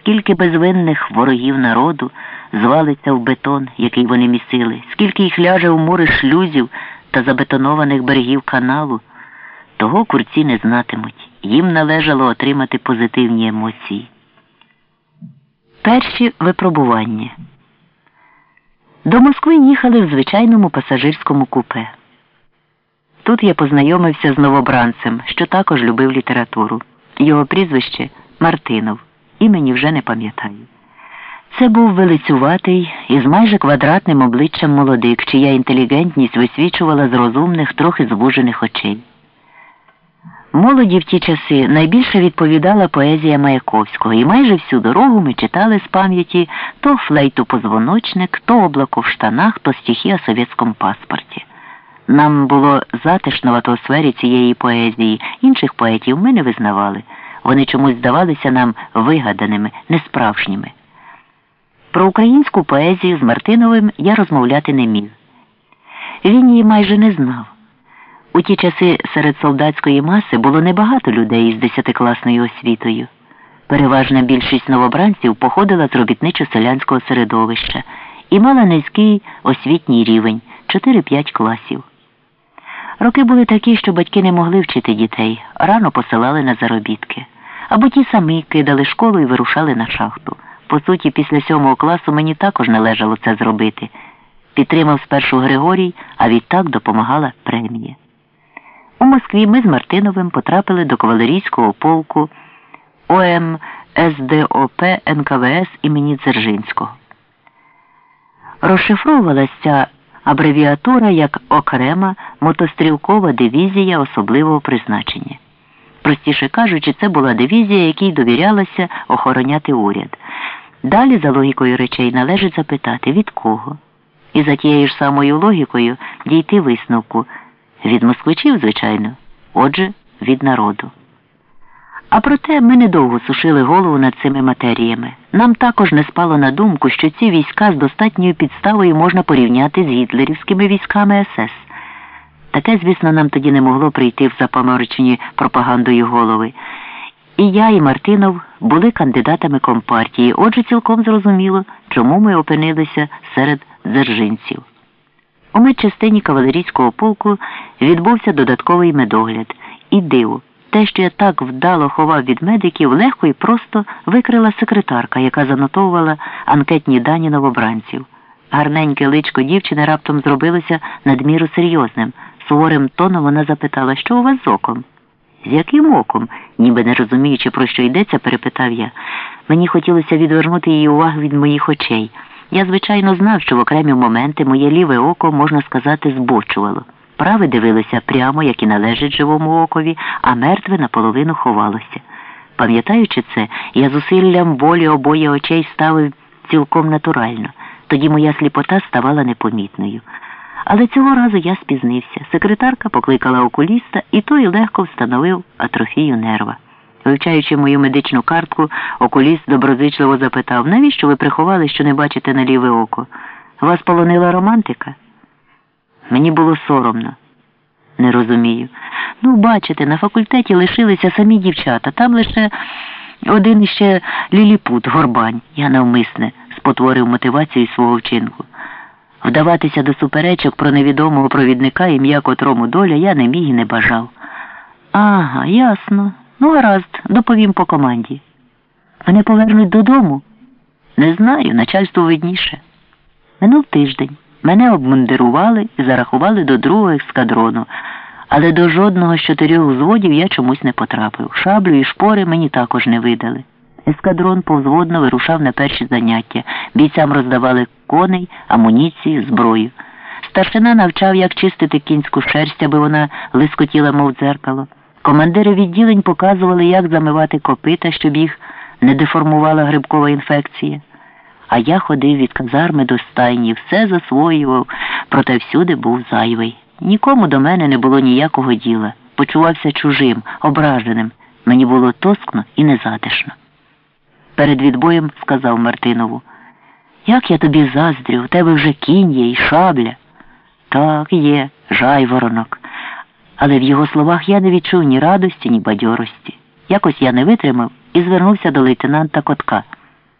скільки безвинних ворогів народу звалиться в бетон, який вони місили, скільки їх ляже в море шлюзів та забетонованих берегів каналу, того курці не знатимуть. Їм належало отримати позитивні емоції. Перші випробування. До Москви їхали в звичайному пасажирському купе. Тут я познайомився з новобранцем, що також любив літературу. Його прізвище Мартинов. Імені вже не пам'ятаю. Це був велицюватий із майже квадратним обличчям молодик, чия інтелігентність висвічувала з розумних, трохи звужених очей. Молоді в ті часи найбільше відповідала поезія Маяковського, і майже всю дорогу ми читали з пам'яті то флейту позвоночник, то облако в штанах, то стихи о совєтському паспорті. Нам було затишно в атмосфері цієї поезії, інших поетів ми не визнавали. Вони чомусь здавалися нам вигаданими, несправжніми. Про українську поезію з Мартиновим я розмовляти не міг. Він її майже не знав. У ті часи серед солдатської маси було небагато людей із десятикласною освітою. Переважна більшість новобранців походила з робітничо-селянського середовища і мала низький освітній рівень 4-5 класів. Роки були такі, що батьки не могли вчити дітей, рано посилали на заробітки. Або ті самі кидали школу і вирушали на шахту. По суті, після сьомого класу мені також належало це зробити. Підтримав спершу Григорій, а відтак допомагала премія. У Москві ми з Мартиновим потрапили до кавалерійського полку ОМ СДОП НКВС імені Дзержинського. Розшифровувалася абревіатура як окрема мотострілкова дивізія особливого призначення. Простіше кажучи, це була дивізія, якій довірялося охороняти уряд. Далі, за логікою речей, належить запитати, від кого. І за тією ж самою логікою дійти висновку від москвичів, звичайно, отже, від народу. А проте ми недовго сушили голову над цими матеріями. Нам також не спало на думку, що ці війська з достатньою підставою можна порівняти з гітлерівськими військами СС. Таке, звісно, нам тоді не могло прийти в запаморочені пропагандою голови. І я, і Мартинов були кандидатами компартії, отже, цілком зрозуміло, чому ми опинилися серед дзержинців. У медчастині кавалерійського полку відбувся додатковий медогляд і диво. Те, що я так вдало ховав від медиків, легко і просто викрила секретарка, яка занотовувала анкетні дані новобранців. Гарненьке личко дівчини раптом зробилося надміру серйозним. Суворим тоном вона запитала, що у вас з оком? З яким оком? ніби не розуміючи, про що йдеться, перепитав я. Мені хотілося відвернути її увагу від моїх очей. Я, звичайно, знав, що в окремі моменти моє ліве око, можна сказати, збочувало. Праве дивилося прямо, як і належить живому окові, а мертве наполовину ховалося. Пам'ятаючи це, я зусиллям волі обоє очей ставив цілком натурально. Тоді моя сліпота ставала непомітною. Але цього разу я спізнився. Секретарка покликала окуліста, і той легко встановив атрофію нерва. Вивчаючи мою медичну картку, окуліст доброзичливо запитав, навіщо ви приховали, що не бачите на ліве око? Вас полонила романтика? Мені було соромно. Не розумію. Ну, бачите, на факультеті лишилися самі дівчата, там лише один іще ліліпут, горбань. Я навмисне спотворив мотивацію свого вчинку. Вдаватися до суперечок про невідомого провідника, ім'я котрому доля я не міг і не бажав. Ага, ясно. Ну, гаразд, доповім по команді. Мене повернуть додому? Не знаю, начальство видніше. Минув тиждень. Мене обмундирували і зарахували до другого ескадрону, але до жодного з чотирьох взводів я чомусь не потрапив. Шаблю і шпори мені також не видали. Ескадрон повзводно вирушав на перші заняття. Бійцям роздавали коней, амуніцію, зброю. Старшина навчав, як чистити кінську шерсть, аби вона лискотіла, мов дзеркало. Командири відділень показували, як замивати копита, щоб їх не деформувала грибкова інфекція. А я ходив від казарми до стайні, все засвоював, проте всюди був зайвий. Нікому до мене не було ніякого діла. Почувався чужим, ображеним. Мені було тоскно і незатишно. Перед відбоєм сказав Мартинову, як я тобі заздрю, у тебе вже кінь є і шабля. Так, є, жайворонок. Але в його словах я не відчув ні радості, ні бадьорості. Якось я не витримав і звернувся до лейтенанта Котка.